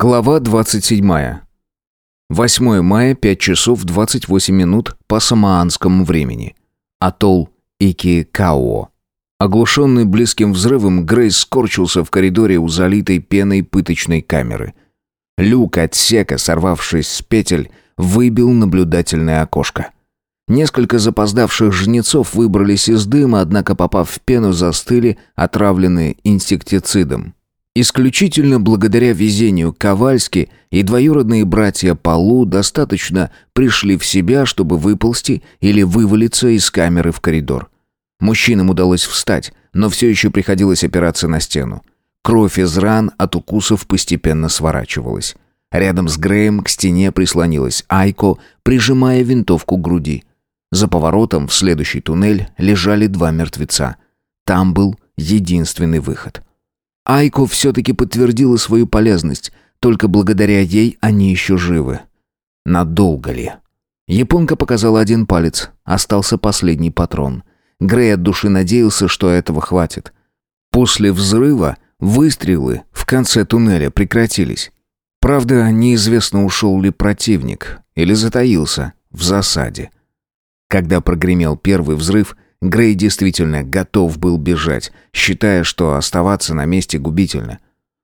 Глава 27. 8 мая, 5 часов 28 минут по самоанскому времени. Атолл Икикао. Оглушенный близким взрывом, Грейс скорчился в коридоре у залитой пеной пыточной камеры. Люк отсека, сорвавшись с петель, выбил наблюдательное окошко. Несколько запоздавших жнецов выбрались из дыма, однако, попав в пену, застыли, отравленные инсектицидом. Исключительно благодаря везению Ковальски и двоюродные братья Полу достаточно пришли в себя, чтобы выползти или вывалиться из камеры в коридор. Мужчинам удалось встать, но все еще приходилось опираться на стену. Кровь из ран от укусов постепенно сворачивалась. Рядом с Греем к стене прислонилась Айко, прижимая винтовку к груди. За поворотом в следующий туннель лежали два мертвеца. Там был единственный выход — Айко все-таки подтвердила свою полезность. Только благодаря ей они еще живы. Надолго ли? Японка показала один палец. Остался последний патрон. Грей от души надеялся, что этого хватит. После взрыва выстрелы в конце туннеля прекратились. Правда, неизвестно, ушел ли противник или затаился в засаде. Когда прогремел первый взрыв, Грей действительно готов был бежать, считая, что оставаться на месте губительно.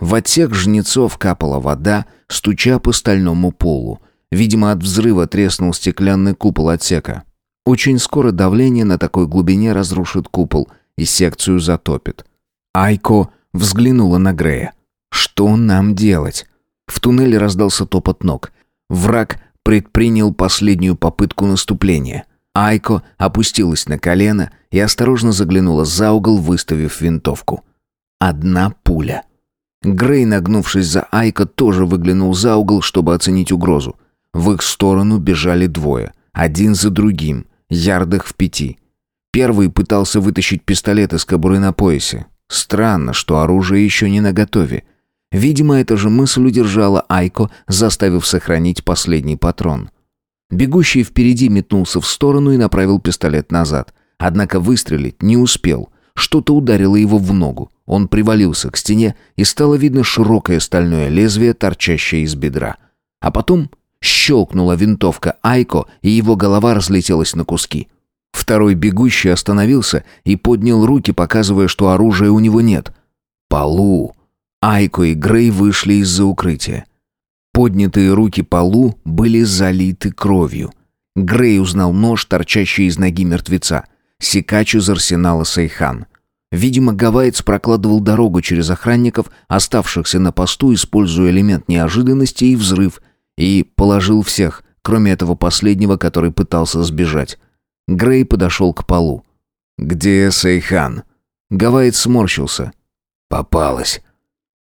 В отсек жнецов капала вода, стуча по стальному полу. Видимо, от взрыва треснул стеклянный купол отсека. Очень скоро давление на такой глубине разрушит купол и секцию затопит. Айко взглянула на Грея. «Что нам делать?» В туннеле раздался топот ног. Враг предпринял последнюю попытку наступления. Айко опустилась на колено и осторожно заглянула за угол, выставив винтовку. Одна пуля. Грей, нагнувшись за Айко, тоже выглянул за угол, чтобы оценить угрозу. В их сторону бежали двое, один за другим, ярдах в пяти. Первый пытался вытащить пистолет из кобуры на поясе. Странно, что оружие еще не наготове. Видимо, эта же мысль удержала Айко, заставив сохранить последний патрон. Бегущий впереди метнулся в сторону и направил пистолет назад. Однако выстрелить не успел. Что-то ударило его в ногу. Он привалился к стене, и стало видно широкое стальное лезвие, торчащее из бедра. А потом щелкнула винтовка Айко, и его голова разлетелась на куски. Второй бегущий остановился и поднял руки, показывая, что оружия у него нет. Полу. Айко и Грей вышли из-за укрытия. Поднятые руки Полу были залиты кровью. Грей узнал нож, торчащий из ноги мертвеца. Секач из арсенала Сайхан. Видимо, гавайец прокладывал дорогу через охранников, оставшихся на посту, используя элемент неожиданности и взрыв, и положил всех, кроме этого последнего, который пытался сбежать. Грей подошел к полу. «Где Сайхан?» Гавайец сморщился. «Попалась.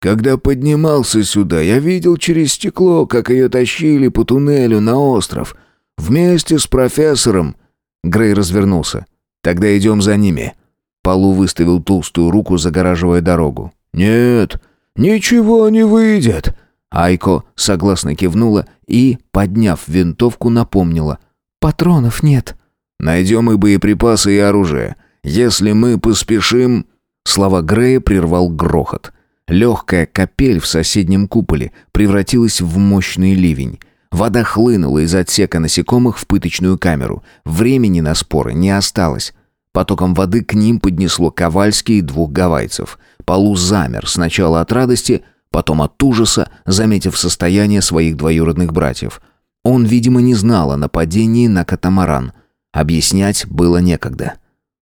Когда поднимался сюда, я видел через стекло, как ее тащили по туннелю на остров. Вместе с профессором. Грей развернулся. Тогда идем за ними. Полу выставил толстую руку, загораживая дорогу. Нет, ничего не выйдет. Айко согласно кивнула и, подняв винтовку, напомнила: "Патронов нет. Найдем и боеприпасы, и оружие. Если мы поспешим." Слова Грея прервал грохот. Легкая капель в соседнем куполе превратилась в мощный ливень. Вода хлынула из отсека насекомых в пыточную камеру. Времени на споры не осталось. Потоком воды к ним поднесло Ковальски и двух гавайцев. Полу замер сначала от радости, потом от ужаса, заметив состояние своих двоюродных братьев. Он, видимо, не знал о нападении на катамаран. Объяснять было некогда.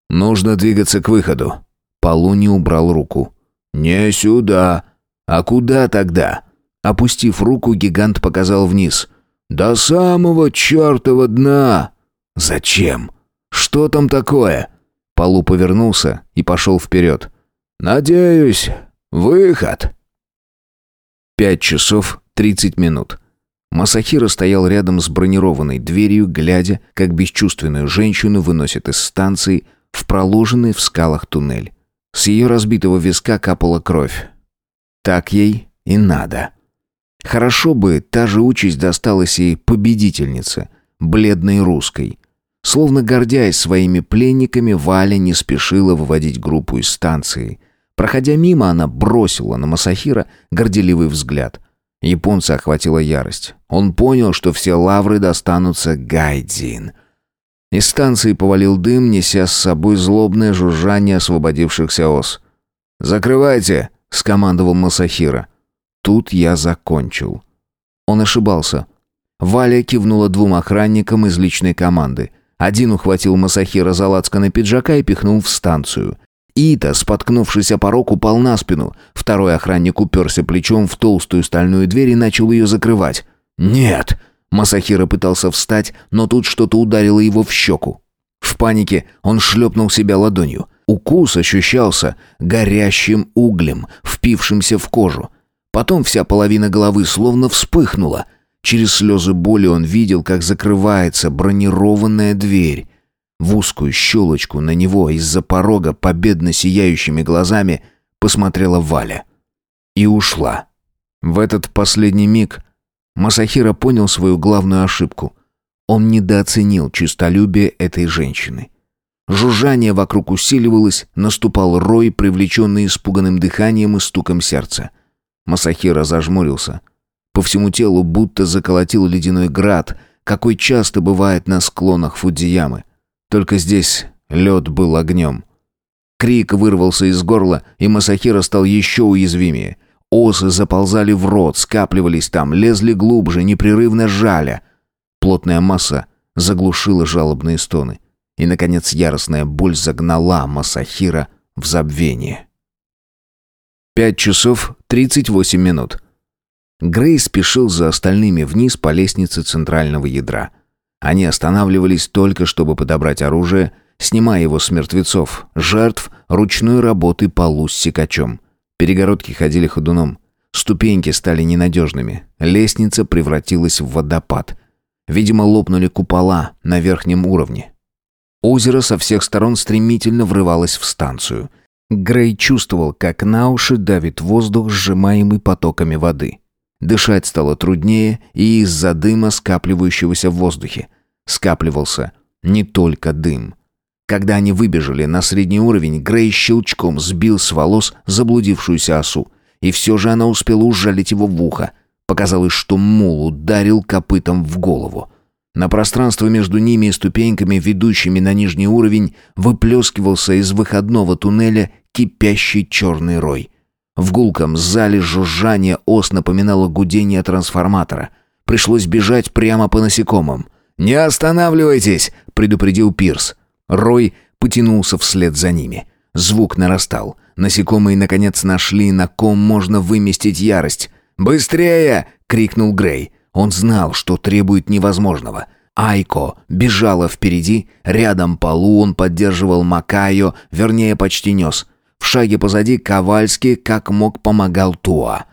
«Нужно двигаться к выходу». Полу не убрал руку. «Не сюда. А куда тогда?» Опустив руку, гигант показал вниз. «До самого чертова дна!» «Зачем? Что там такое?» Полу повернулся и пошел вперед. «Надеюсь, выход!» Пять часов тридцать минут. Масахира стоял рядом с бронированной дверью, глядя, как бесчувственную женщину выносят из станции в проложенный в скалах туннель. С ее разбитого виска капала кровь. Так ей и надо. Хорошо бы та же участь досталась и победительнице, бледной русской. Словно гордясь своими пленниками, Валя не спешила выводить группу из станции. Проходя мимо, она бросила на Масахира горделивый взгляд. Японца охватила ярость. Он понял, что все лавры достанутся Гайдзин. Из станции повалил дым, неся с собой злобное жужжание освободившихся ос. «Закрывайте!» — скомандовал Масахира. Тут я закончил. Он ошибался. Валя кивнула двум охранникам из личной команды. Один ухватил Масахира за лацканы пиджака и пихнул в станцию. Ита, споткнувшись о порог, упал на спину. Второй охранник уперся плечом в толстую стальную дверь и начал ее закрывать. «Нет!» Масахира пытался встать, но тут что-то ударило его в щеку. В панике он шлепнул себя ладонью. Укус ощущался горящим углем, впившимся в кожу. Потом вся половина головы словно вспыхнула. Через слезы боли он видел, как закрывается бронированная дверь. В узкую щелочку на него из-за порога победно сияющими глазами посмотрела Валя. И ушла. В этот последний миг Масахира понял свою главную ошибку. Он недооценил честолюбие этой женщины. Жужжание вокруг усиливалось, наступал рой, привлеченный испуганным дыханием и стуком сердца. Масахира зажмурился. По всему телу будто заколотил ледяной град, какой часто бывает на склонах Фудзиямы. Только здесь лед был огнем. Крик вырвался из горла, и Масахира стал еще уязвимее. Осы заползали в рот, скапливались там, лезли глубже, непрерывно жаля. Плотная масса заглушила жалобные стоны. И, наконец, яростная боль загнала Масахира в забвение. Пять часов тридцать восемь минут. Грей спешил за остальными вниз по лестнице центрального ядра. Они останавливались только, чтобы подобрать оружие, снимая его с мертвецов, жертв ручной работы полу с секачом. Перегородки ходили ходуном. Ступеньки стали ненадежными. Лестница превратилась в водопад. Видимо, лопнули купола на верхнем уровне. Озеро со всех сторон стремительно врывалось в станцию. Грей чувствовал, как на уши давит воздух, сжимаемый потоками воды. Дышать стало труднее и из-за дыма, скапливающегося в воздухе. Скапливался не только дым. Когда они выбежали на средний уровень, Грей щелчком сбил с волос заблудившуюся осу. И все же она успела ужалить его в ухо. Показалось, что мул ударил копытом в голову. На пространство между ними и ступеньками, ведущими на нижний уровень, выплескивался из выходного туннеля кипящий черный рой. В гулком зале жужжание ос напоминало гудение трансформатора. Пришлось бежать прямо по насекомым. «Не останавливайтесь!» — предупредил Пирс. Рой потянулся вслед за ними. Звук нарастал. Насекомые наконец нашли, на ком можно выместить ярость. «Быстрее!» — крикнул Грей. Он знал, что требует невозможного. Айко бежала впереди, рядом полу он поддерживал Макайо, вернее, почти нес. В шаге позади Ковальский как мог помогал Туа.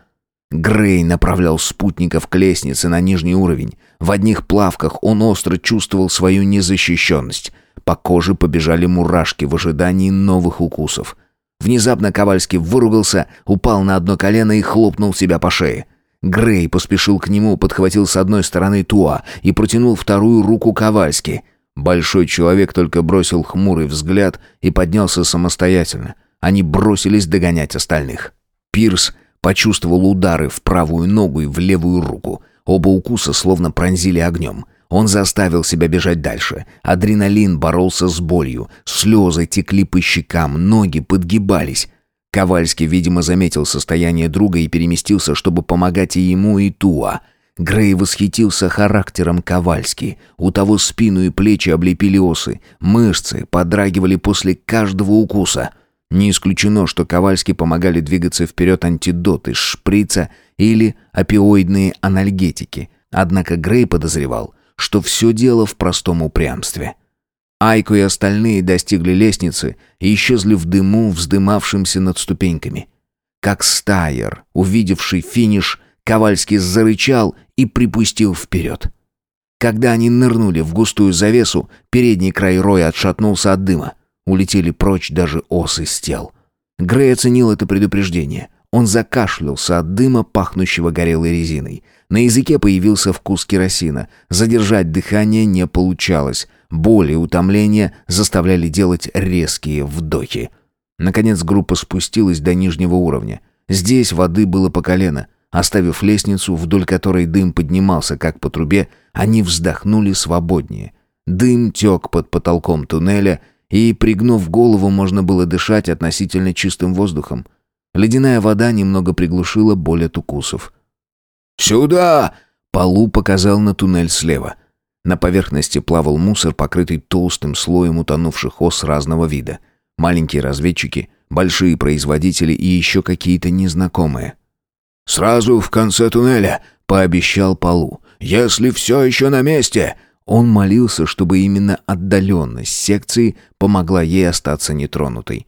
Грей направлял спутников к лестнице на нижний уровень. В одних плавках он остро чувствовал свою незащищенность. По коже побежали мурашки в ожидании новых укусов. Внезапно Ковальский выругался, упал на одно колено и хлопнул себя по шее. Грей поспешил к нему, подхватил с одной стороны Туа и протянул вторую руку Ковальски. Большой человек только бросил хмурый взгляд и поднялся самостоятельно. Они бросились догонять остальных. Пирс почувствовал удары в правую ногу и в левую руку. Оба укуса словно пронзили огнем. Он заставил себя бежать дальше. Адреналин боролся с болью. Слезы текли по щекам, ноги подгибались. Ковальский, видимо, заметил состояние друга и переместился, чтобы помогать и ему, и Туа. Грей восхитился характером Ковальски. У того спину и плечи облепили осы. Мышцы подрагивали после каждого укуса. Не исключено, что Ковальски помогали двигаться вперед антидоты, шприца или опиоидные анальгетики. Однако Грей подозревал, что все дело в простом упрямстве. Айко и остальные достигли лестницы и исчезли в дыму, вздымавшемся над ступеньками. Как стайер, увидевший финиш, Ковальский зарычал и припустил вперед. Когда они нырнули в густую завесу, передний край роя отшатнулся от дыма. Улетели прочь даже осы с тел. Грей оценил это предупреждение. Он закашлялся от дыма, пахнущего горелой резиной. На языке появился вкус керосина. Задержать дыхание не получалось. Боль и утомление заставляли делать резкие вдохи. Наконец группа спустилась до нижнего уровня. Здесь воды было по колено. Оставив лестницу, вдоль которой дым поднимался, как по трубе, они вздохнули свободнее. Дым тек под потолком туннеля, и, пригнув голову, можно было дышать относительно чистым воздухом. Ледяная вода немного приглушила боль от укусов. «Сюда!» — Полу показал на туннель слева. На поверхности плавал мусор, покрытый толстым слоем утонувших ос разного вида. Маленькие разведчики, большие производители и еще какие-то незнакомые. «Сразу в конце туннеля», — пообещал Полу. «Если все еще на месте!» Он молился, чтобы именно отдаленность секции помогла ей остаться нетронутой.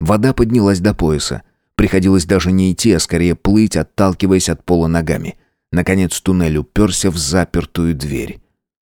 Вода поднялась до пояса. Приходилось даже не идти, а скорее плыть, отталкиваясь от пола ногами. Наконец туннель уперся в запертую дверь.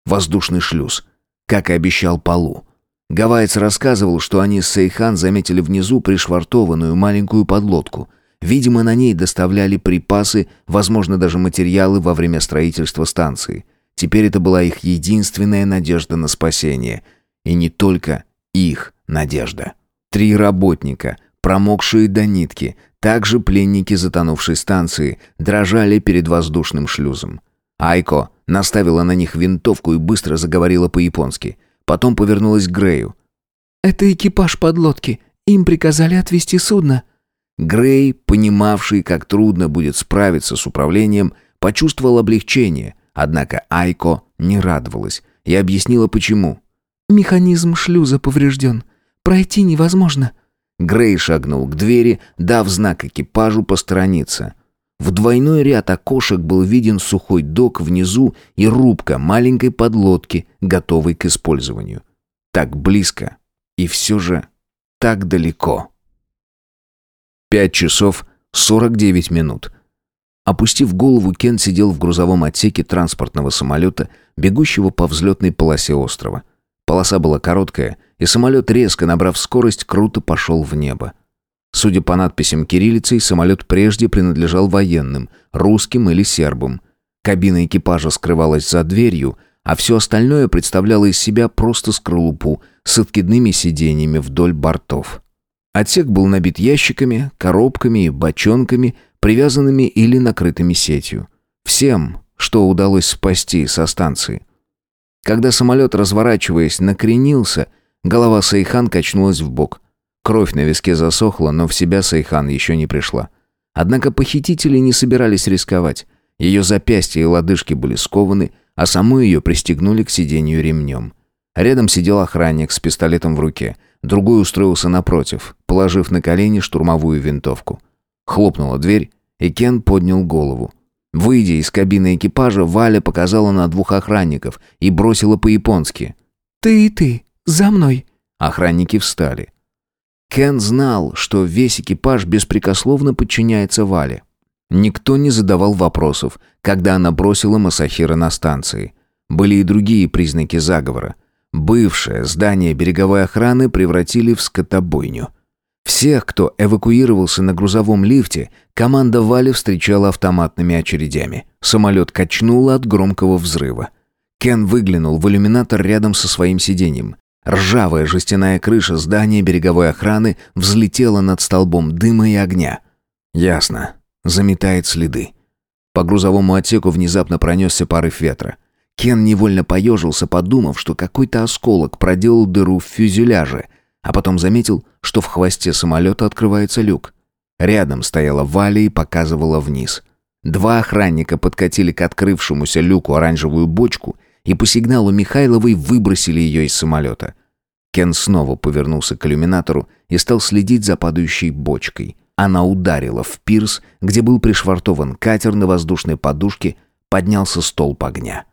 Воздушный шлюз. Как и обещал Полу. Гавайец рассказывал, что они с Сейхан заметили внизу пришвартованную маленькую подлодку — Видимо, на ней доставляли припасы, возможно, даже материалы во время строительства станции. Теперь это была их единственная надежда на спасение. И не только их надежда. Три работника, промокшие до нитки, также пленники затонувшей станции, дрожали перед воздушным шлюзом. Айко наставила на них винтовку и быстро заговорила по-японски. Потом повернулась к Грею. «Это экипаж подлодки. Им приказали отвезти судно». Грей, понимавший, как трудно будет справиться с управлением, почувствовал облегчение, однако Айко не радовалась и объяснила почему. «Механизм шлюза поврежден. Пройти невозможно». Грей шагнул к двери, дав знак экипажу посторониться. В двойной ряд окошек был виден сухой док внизу и рубка маленькой подлодки, готовой к использованию. Так близко и все же так далеко. Пять часов сорок девять минут. Опустив голову, Кен сидел в грузовом отсеке транспортного самолета, бегущего по взлетной полосе острова. Полоса была короткая, и самолет, резко набрав скорость, круто пошел в небо. Судя по надписям кириллицей, самолет прежде принадлежал военным, русским или сербам. Кабина экипажа скрывалась за дверью, а все остальное представляло из себя просто скорлупу с откидными сиденьями вдоль бортов. Отсек был набит ящиками, коробками и бочонками, привязанными или накрытыми сетью. Всем, что удалось спасти со станции. Когда самолет, разворачиваясь, накренился, голова Сайхан качнулась в бок. Кровь на виске засохла, но в себя Сайхан еще не пришла. Однако похитители не собирались рисковать. Ее запястья и лодыжки были скованы, а саму ее пристегнули к сиденью ремнем. Рядом сидел охранник с пистолетом в руке – Другой устроился напротив, положив на колени штурмовую винтовку. Хлопнула дверь, и Кен поднял голову. Выйдя из кабины экипажа, Валя показала на двух охранников и бросила по-японски. «Ты и ты, за мной!» Охранники встали. Кен знал, что весь экипаж беспрекословно подчиняется Вале. Никто не задавал вопросов, когда она бросила Масахира на станции. Были и другие признаки заговора. Бывшее здание береговой охраны превратили в скотобойню. Всех, кто эвакуировался на грузовом лифте, команда Вали встречала автоматными очередями. Самолет качнуло от громкого взрыва. Кен выглянул в иллюминатор рядом со своим сиденьем. Ржавая жестяная крыша здания береговой охраны взлетела над столбом дыма и огня. Ясно. Заметает следы. По грузовому отсеку внезапно пронесся порыв ветра. Кен невольно поежился, подумав, что какой-то осколок проделал дыру в фюзеляже, а потом заметил, что в хвосте самолета открывается люк. Рядом стояла Валя и показывала вниз. Два охранника подкатили к открывшемуся люку оранжевую бочку и по сигналу Михайловой выбросили ее из самолета. Кен снова повернулся к иллюминатору и стал следить за падающей бочкой. Она ударила в пирс, где был пришвартован катер на воздушной подушке, поднялся столб огня.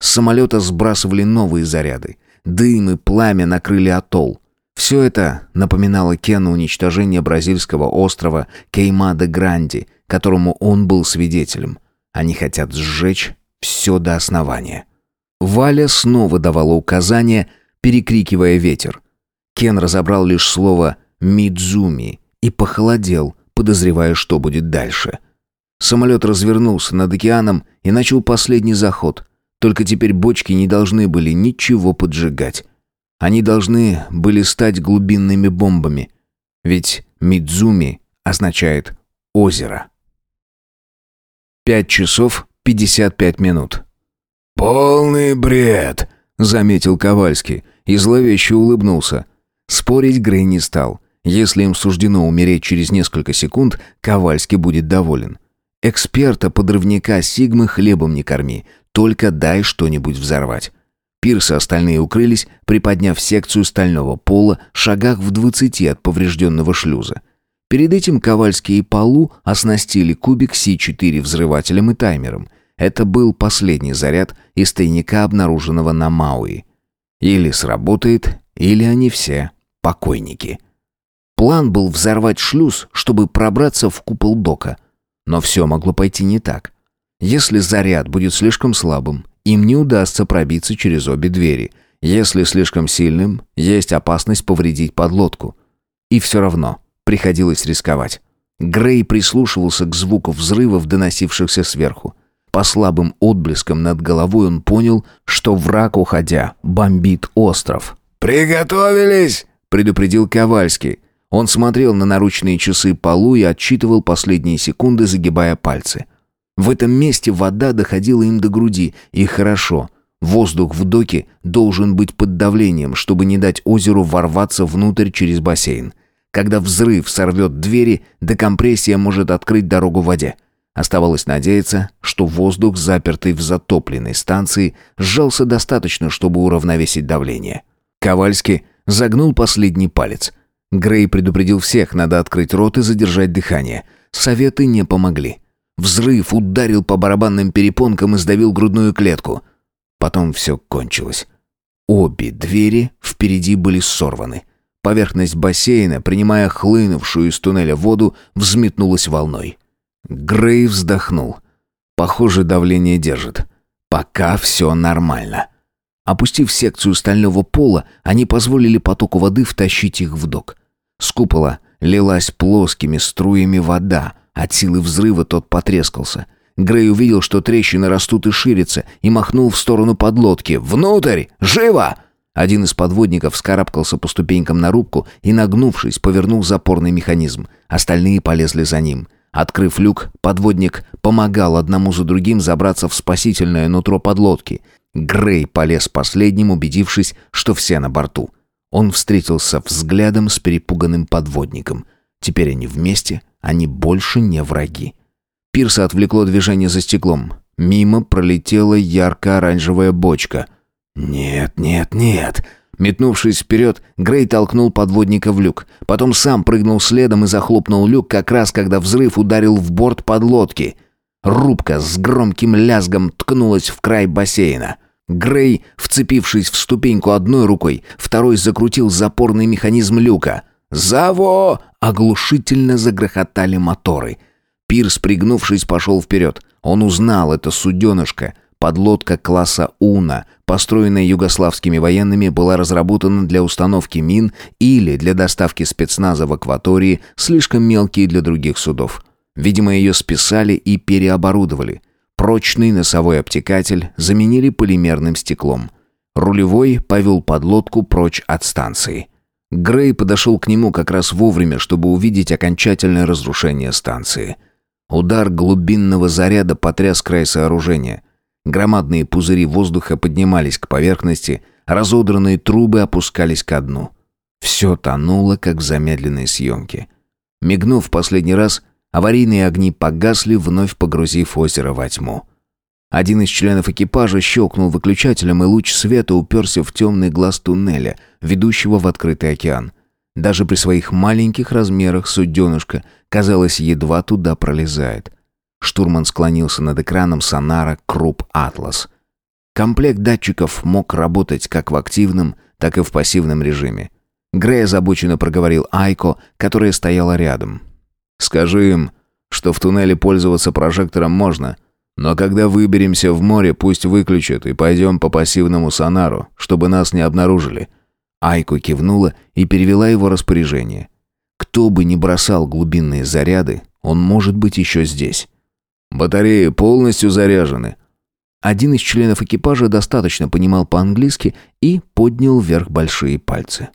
С самолета сбрасывали новые заряды. Дым и пламя накрыли атолл. Все это напоминало Кену уничтожение бразильского острова Кейма-де-Гранди, которому он был свидетелем. Они хотят сжечь все до основания. Валя снова давала указания, перекрикивая ветер. Кен разобрал лишь слово «Мидзуми» и похолодел, подозревая, что будет дальше. Самолет развернулся над океаном и начал последний заход. Только теперь бочки не должны были ничего поджигать. Они должны были стать глубинными бомбами. Ведь Мидзуми означает «озеро». Пять часов пятьдесят пять минут. «Полный бред», — заметил Ковальский и зловеще улыбнулся. Спорить Грей не стал. Если им суждено умереть через несколько секунд, Ковальский будет доволен. Эксперта-подрывника Сигмы хлебом не корми, только дай что-нибудь взорвать. Пирс и остальные укрылись, приподняв секцию стального пола шагах в двадцати от поврежденного шлюза. Перед этим Ковальский и Полу оснастили кубик Си-4 взрывателем и таймером. Это был последний заряд из тайника, обнаруженного на Мауи. Или сработает, или они все покойники. План был взорвать шлюз, чтобы пробраться в купол дока. Но все могло пойти не так. Если заряд будет слишком слабым, им не удастся пробиться через обе двери. Если слишком сильным, есть опасность повредить подлодку. И все равно приходилось рисковать. Грей прислушивался к звуку взрывов, доносившихся сверху. По слабым отблескам над головой он понял, что враг, уходя, бомбит остров. «Приготовились!» — предупредил Ковальский. Он смотрел на наручные часы полу и отчитывал последние секунды, загибая пальцы. В этом месте вода доходила им до груди, и хорошо. Воздух в доке должен быть под давлением, чтобы не дать озеру ворваться внутрь через бассейн. Когда взрыв сорвет двери, декомпрессия может открыть дорогу в воде. Оставалось надеяться, что воздух, запертый в затопленной станции, сжался достаточно, чтобы уравновесить давление. Ковальский загнул последний палец. Грей предупредил всех, надо открыть рот и задержать дыхание. Советы не помогли. Взрыв ударил по барабанным перепонкам и сдавил грудную клетку. Потом все кончилось. Обе двери впереди были сорваны. Поверхность бассейна, принимая хлынувшую из туннеля воду, взметнулась волной. Грей вздохнул. Похоже, давление держит. Пока все нормально. Опустив секцию стального пола, они позволили потоку воды втащить их в док. С купола лилась плоскими струями вода, от силы взрыва тот потрескался. Грей увидел, что трещины растут и ширятся, и махнул в сторону подлодки. «Внутрь! Живо!» Один из подводников вскарабкался по ступенькам на рубку и, нагнувшись, повернул запорный механизм. Остальные полезли за ним. Открыв люк, подводник помогал одному за другим забраться в спасительное нутро подлодки. Грей полез последним, убедившись, что все на борту. Он встретился взглядом с перепуганным подводником. Теперь они вместе, они больше не враги. Пирса отвлекло движение за стеклом. Мимо пролетела ярко-оранжевая бочка. «Нет, нет, нет!» Метнувшись вперед, Грей толкнул подводника в люк. Потом сам прыгнул следом и захлопнул люк, как раз когда взрыв ударил в борт подлодки. Рубка с громким лязгом ткнулась в край бассейна. Грей, вцепившись в ступеньку одной рукой, второй закрутил запорный механизм люка. «Заво!» — оглушительно загрохотали моторы. Пирс, пригнувшись, пошел вперед. Он узнал это суденышко. Подлодка класса «Уна», построенная югославскими военными, была разработана для установки мин или для доставки спецназа в акватории, слишком мелкие для других судов. Видимо, ее списали и переоборудовали. Прочный носовой обтекатель заменили полимерным стеклом. Рулевой повел подлодку прочь от станции. Грей подошел к нему как раз вовремя, чтобы увидеть окончательное разрушение станции. Удар глубинного заряда потряс край сооружения. Громадные пузыри воздуха поднимались к поверхности, разодранные трубы опускались ко дну. Все тонуло, как в замедленной съемке. Мигнув последний раз, аварийные огни погасли, вновь погрузив озеро во тьму. Один из членов экипажа щелкнул выключателем, и луч света уперся в темный глаз туннеля, ведущего в открытый океан. Даже при своих маленьких размерах суденышко, казалось, едва туда пролезает. Штурман склонился над экраном сонара «Круп Атлас». Комплект датчиков мог работать как в активном, так и в пассивном режиме. Грей озабоченно проговорил Айко, которая стояла рядом. «Скажи им, что в туннеле пользоваться прожектором можно», но когда выберемся в море, пусть выключат и пойдем по пассивному сонару, чтобы нас не обнаружили». Айку кивнула и перевела его распоряжение. «Кто бы ни бросал глубинные заряды, он может быть еще здесь». «Батареи полностью заряжены». Один из членов экипажа достаточно понимал по-английски и поднял вверх большие пальцы.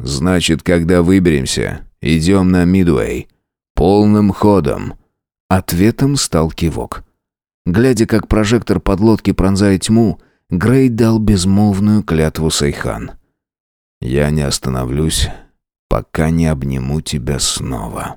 «Значит, когда выберемся, идем на Мидуэй. Полным ходом». Ответом стал кивок. Глядя, как прожектор подлодки пронзает тьму, Грей дал безмолвную клятву Сайхан. «Я не остановлюсь, пока не обниму тебя снова».